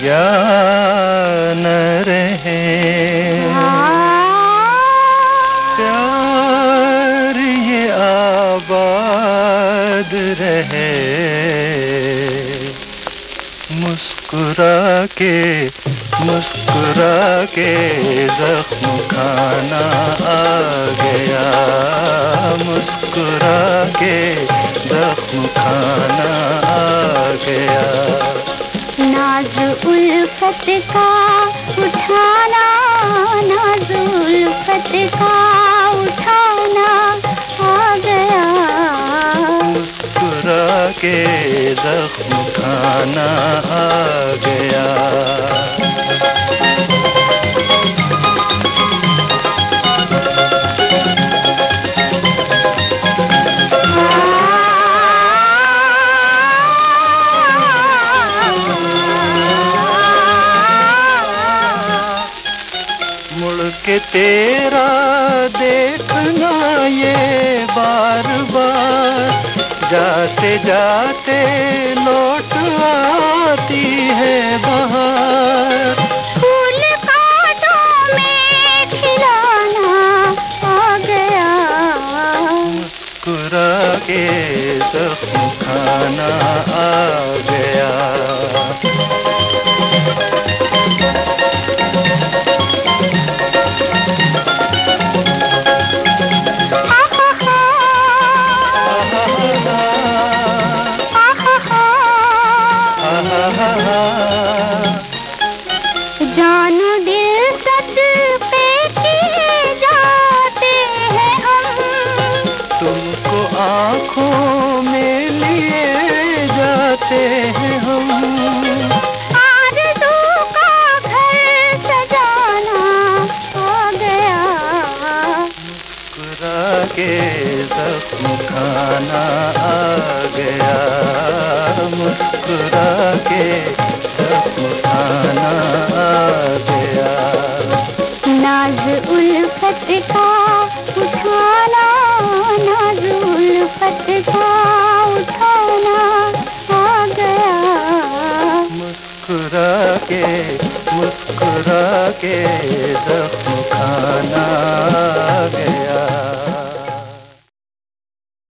या न रहे। प्यार ये आबाद रहे। मुस्कुरा के मुस्कुरा के जख्म खाना आ गया। मुस्कुरा के जख्म खाना नाज उल्फत का उठाना, नाज उल्फत का उठाना आ गया। मुस्कुरा के जख्म खाना आ गया। के तेरा देखना ये बार बार। जाते जाते लौट आती है बाहर। फूल कांटों में खिलाना आ गया। मुस्कुरा के जख्म खाना आ गया। जाते हैं हम। का घर सजाना आ गया। मुस्कुरा के जख्म खाना आ गया। मुस्कुरा के जख्म खाना के जख्म खाना